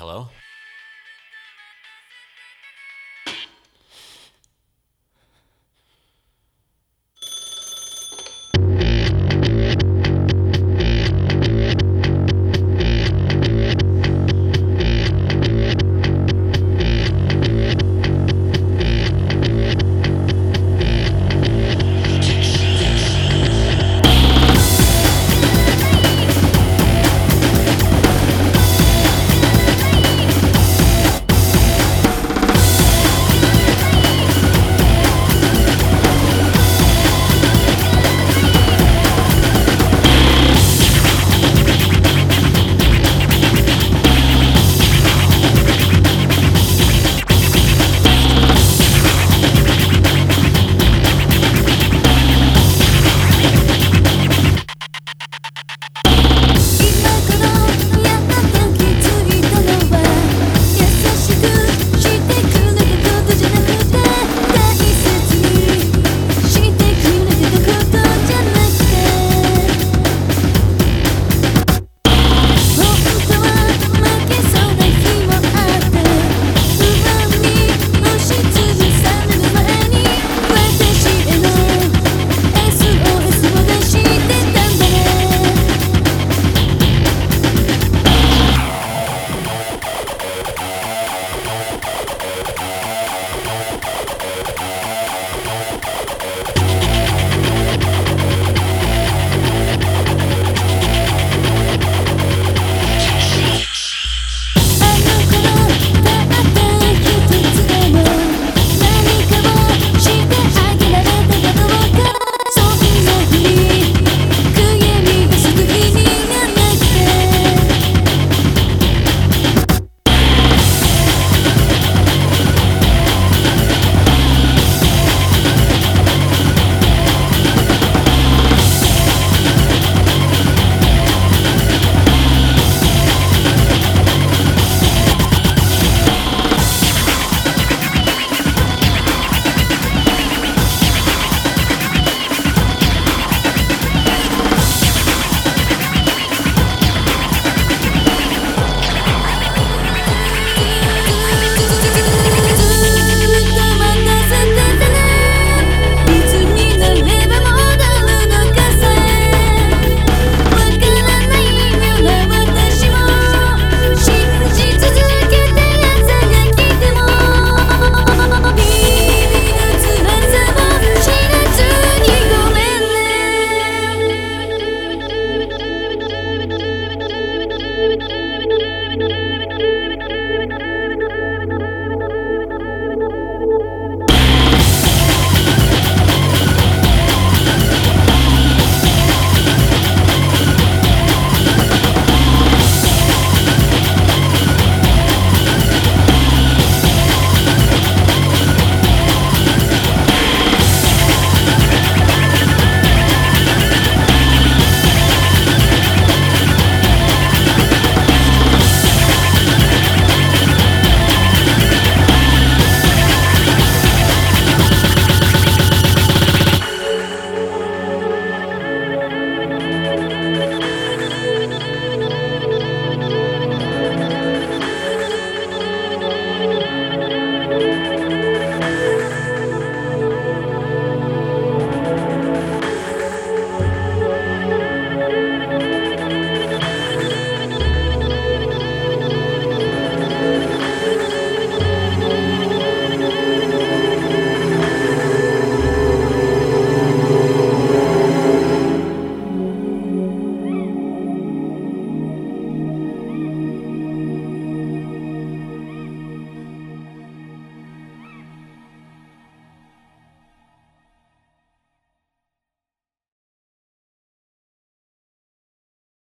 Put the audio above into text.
Hello?